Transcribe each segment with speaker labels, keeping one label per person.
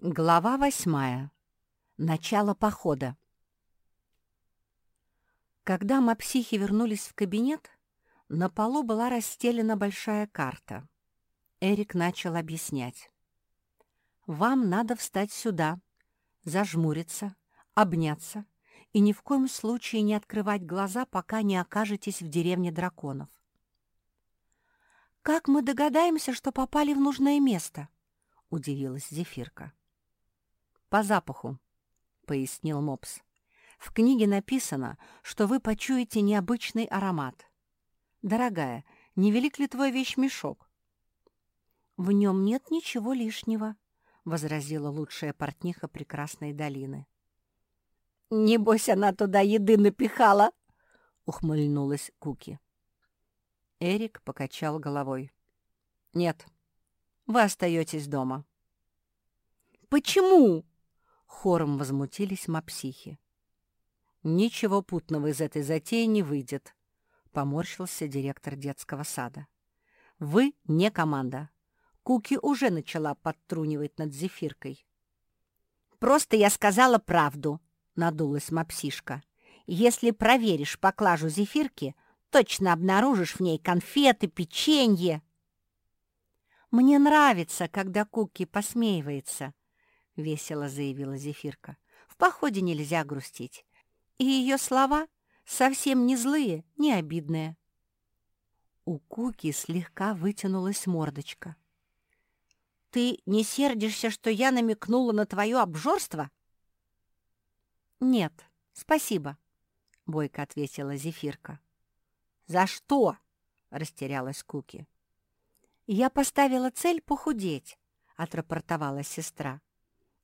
Speaker 1: Глава восьмая. Начало похода. Когда мапсихи вернулись в кабинет, на полу была расстелена большая карта. Эрик начал объяснять. «Вам надо встать сюда, зажмуриться, обняться и ни в коем случае не открывать глаза, пока не окажетесь в деревне драконов». «Как мы догадаемся, что попали в нужное место?» — удивилась Зефирка. «По запаху», — пояснил Мопс. «В книге написано, что вы почуете необычный аромат. Дорогая, не велик ли твой вещмешок?» «В нем нет ничего лишнего», — возразила лучшая портниха прекрасной долины.
Speaker 2: «Небось, она туда еды напихала!» — ухмыльнулась Куки.
Speaker 1: Эрик покачал головой. «Нет, вы остаетесь дома».
Speaker 2: «Почему?»
Speaker 1: Хором возмутились мапсихи. «Ничего путного из этой затеи не выйдет», — поморщился директор детского сада. «Вы не команда. Куки уже начала подтрунивать над зефиркой».
Speaker 2: «Просто я сказала правду», — надулась мапсишка. «Если проверишь поклажу зефирки, точно обнаружишь в ней конфеты, печенье».
Speaker 1: «Мне нравится, когда Куки посмеивается», — весело заявила Зефирка. «В походе нельзя грустить. И ее слова совсем не злые, не обидные». У Куки слегка вытянулась мордочка.
Speaker 2: «Ты не сердишься, что я намекнула на твое обжорство?»
Speaker 1: «Нет, спасибо», — бойко ответила Зефирка.
Speaker 2: «За что?» — растерялась Куки.
Speaker 1: «Я поставила цель похудеть», — отрапортовала сестра.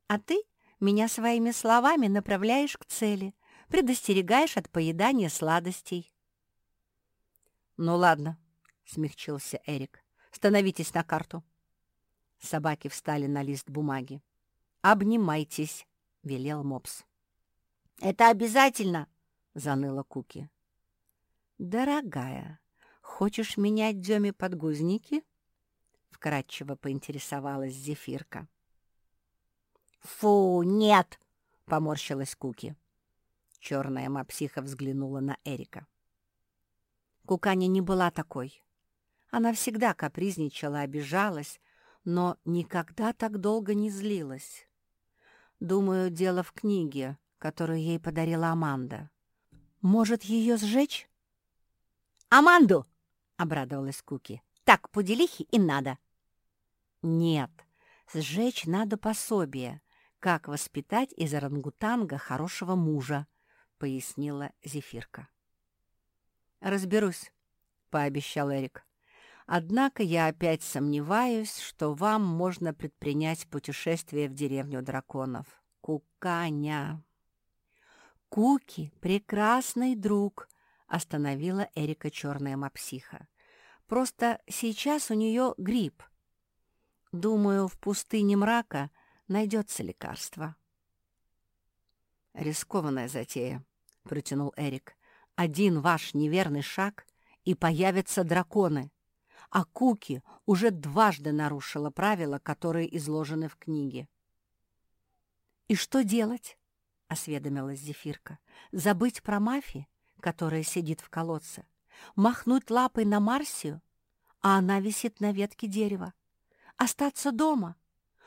Speaker 1: А ты меня своими словами направляешь к цели, предостерегаешь от поедания сладостей. «Ну ладно», — смягчился Эрик, — «становитесь на карту». Собаки встали на лист бумаги. «Обнимайтесь», — велел Мопс.
Speaker 2: «Это обязательно», —
Speaker 1: заныла Куки. «Дорогая, хочешь менять Деме подгузники?» — вкратчиво поинтересовалась Зефирка.
Speaker 2: «Фу, нет!» — поморщилась Куки.
Speaker 1: Черная мапсиха взглянула на Эрика. Куканя не была такой. Она всегда капризничала, обижалась, но никогда так долго не злилась. Думаю, дело в книге, которую ей подарила Аманда. Может, ее сжечь?
Speaker 2: «Аманду!» — обрадовалась Куки. «Так, пуделихи и надо».
Speaker 1: «Нет, сжечь надо пособие, «Как воспитать из орангутанга хорошего мужа», — пояснила Зефирка. «Разберусь», — пообещал Эрик. «Однако я опять сомневаюсь, что вам можно предпринять путешествие в деревню драконов. Куканя!» «Куки — прекрасный друг», — остановила Эрика черная мапсиха. «Просто сейчас у нее грипп. Думаю, в пустыне мрака — найдется лекарство. «Рискованная затея», — протянул Эрик. «Один ваш неверный шаг, и появятся драконы. А Куки уже дважды нарушила правила, которые изложены в книге». «И что делать?» — осведомилась Зефирка. «Забыть про Мафи, которая сидит в колодце? Махнуть лапой на Марсию, а она висит на ветке дерева? Остаться дома?»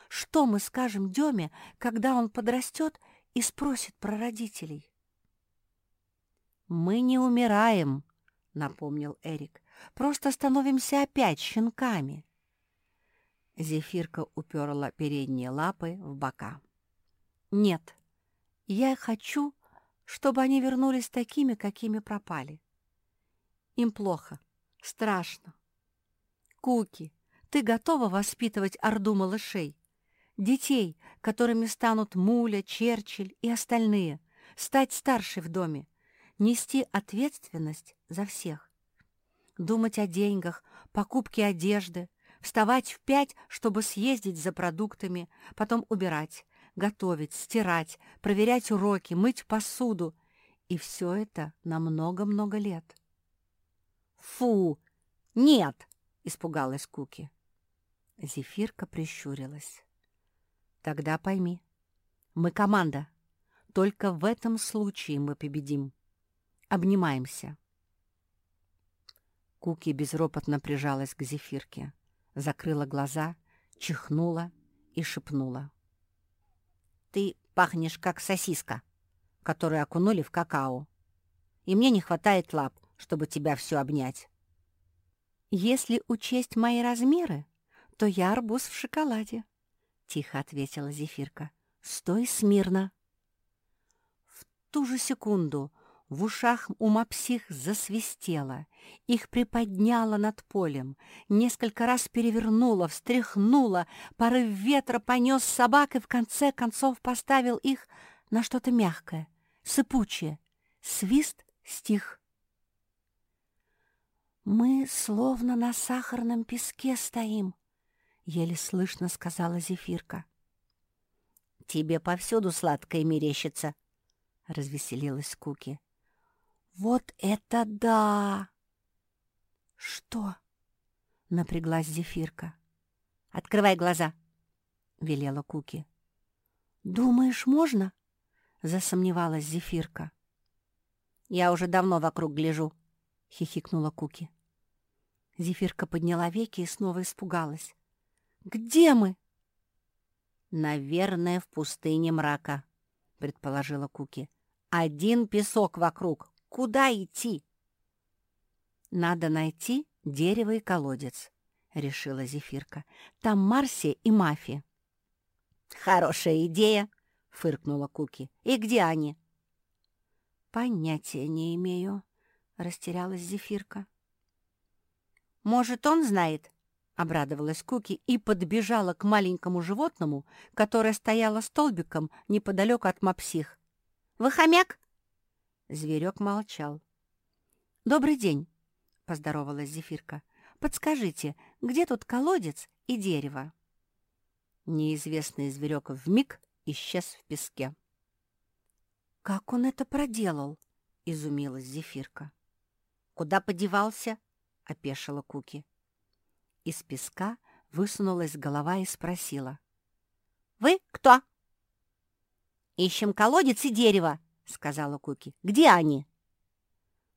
Speaker 1: Что мы скажем Деме, когда он подрастет и спросит про родителей? «Мы не умираем», — напомнил Эрик. «Просто становимся опять щенками». Зефирка уперла передние лапы в бока. «Нет, я хочу, чтобы они вернулись такими, какими пропали. Им плохо, страшно. Куки, ты готова воспитывать орду малышей? Детей, которыми станут Муля, Черчилль и остальные, стать старшей в доме, нести ответственность за всех. Думать о деньгах, покупке одежды, вставать в пять, чтобы съездить за продуктами, потом убирать, готовить, стирать, проверять уроки, мыть посуду. И все это на много-много лет.
Speaker 2: «Фу! Нет!»
Speaker 1: — испугалась Куки. Зефирка прищурилась. Тогда пойми, мы команда. Только в этом случае мы победим. Обнимаемся. Куки безропотно прижалась к зефирке, закрыла глаза, чихнула и шепнула. «Ты пахнешь, как сосиска, которую окунули в какао. И мне не хватает лап, чтобы тебя все обнять». «Если учесть мои размеры, то я арбуз в шоколаде», — тихо ответила Зефирка. «Стой смирно». В ту же секунду в ушах у мопсих засвистело, их приподняло над полем, несколько раз перевернуло, встряхнуло, порыв ветра понес собак и в конце концов поставил их на что-то мягкое, сыпучее. Свист стих. «Мы словно на сахарном песке стоим», — еле слышно сказала Зефирка. «Тебе повсюду сладкое мерещится», — развеселилась Куки. «Вот это да!» «Что?» — напряглась Зефирка. «Открывай глаза!» — велела Куки. «Думаешь, можно?» — засомневалась Зефирка. «Я уже давно вокруг гляжу», — хихикнула Куки. Зефирка подняла веки и снова испугалась. «Где мы?» «Наверное, в пустыне мрака», — предположила Куки. «Один песок вокруг, Куда идти? Надо найти дерево и колодец, решила Зефирка. Там Марсия и Мафи. Хорошая идея, фыркнула Куки. И где они? Понятия не имею, растерялась Зефирка. Может, он знает? Обрадовалась Куки и подбежала к маленькому животному, которое стояло столбиком неподалеку от мопсих. «Вы хомяк?» Зверек молчал. «Добрый день», — поздоровалась Зефирка. «Подскажите, где тут колодец и дерево?» Неизвестный зверек вмиг исчез в песке. «Как он это проделал?» — изумилась Зефирка. «Куда подевался?» — опешила Куки. Из песка высунулась голова и спросила. «Вы кто?» «Ищем колодец и дерево», — сказала Куки. «Где они?»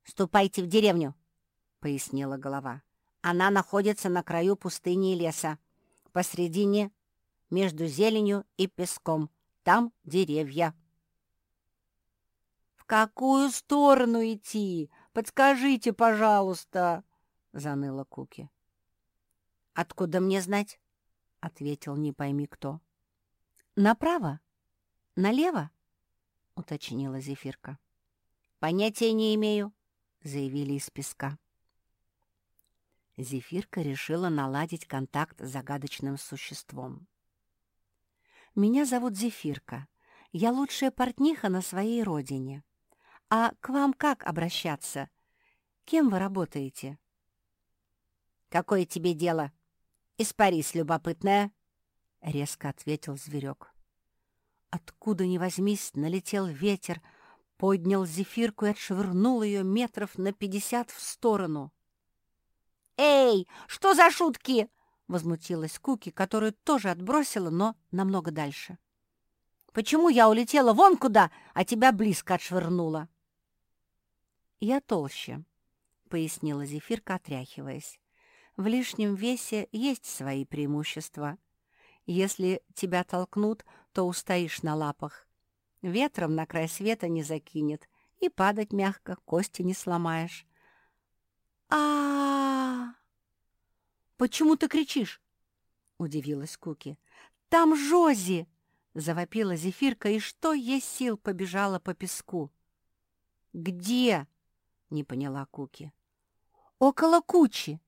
Speaker 1: «Ступайте в деревню», — пояснила голова. «Она находится на краю пустыни и леса, посредине, между зеленью и песком. Там деревья». «В какую сторону идти? Подскажите, пожалуйста», — заныла Куки. «Откуда мне знать?» — ответил не пойми кто. «Направо? Налево?» — уточнила Зефирка. «Понятия не имею», — заявили из песка. Зефирка решила наладить контакт с загадочным существом. «Меня зовут Зефирка. Я лучшая портниха на своей родине. А к вам как обращаться? Кем вы работаете?» «Какое тебе дело? Испарись, любопытная!» — резко ответил зверек. Откуда ни возьмись, налетел ветер, поднял зефирку и отшвырнул ее метров на пятьдесят в сторону. «Эй, что за шутки?» — возмутилась Куки, которую тоже отбросила, но намного дальше. «Почему я улетела вон куда, а тебя близко отшвырнула?» «Я толще», — пояснила Зефирка, отряхиваясь. «В лишнем весе есть свои преимущества. Если тебя толкнут, то устоишь на лапах. Ветром на край света не закинет, и падать мягко, кости не сломаешь. а Почему ты кричишь?» — удивилась Куки. «Там Жози!» — завопила Зефирка, и что есть сил побежала по песку. «Где?» — не поняла Куки. «Около кучи!»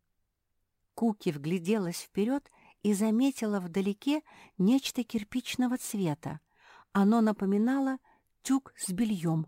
Speaker 1: Куки вгляделась вперед и заметила вдалеке нечто кирпичного цвета. Оно напоминало тюк с бельем.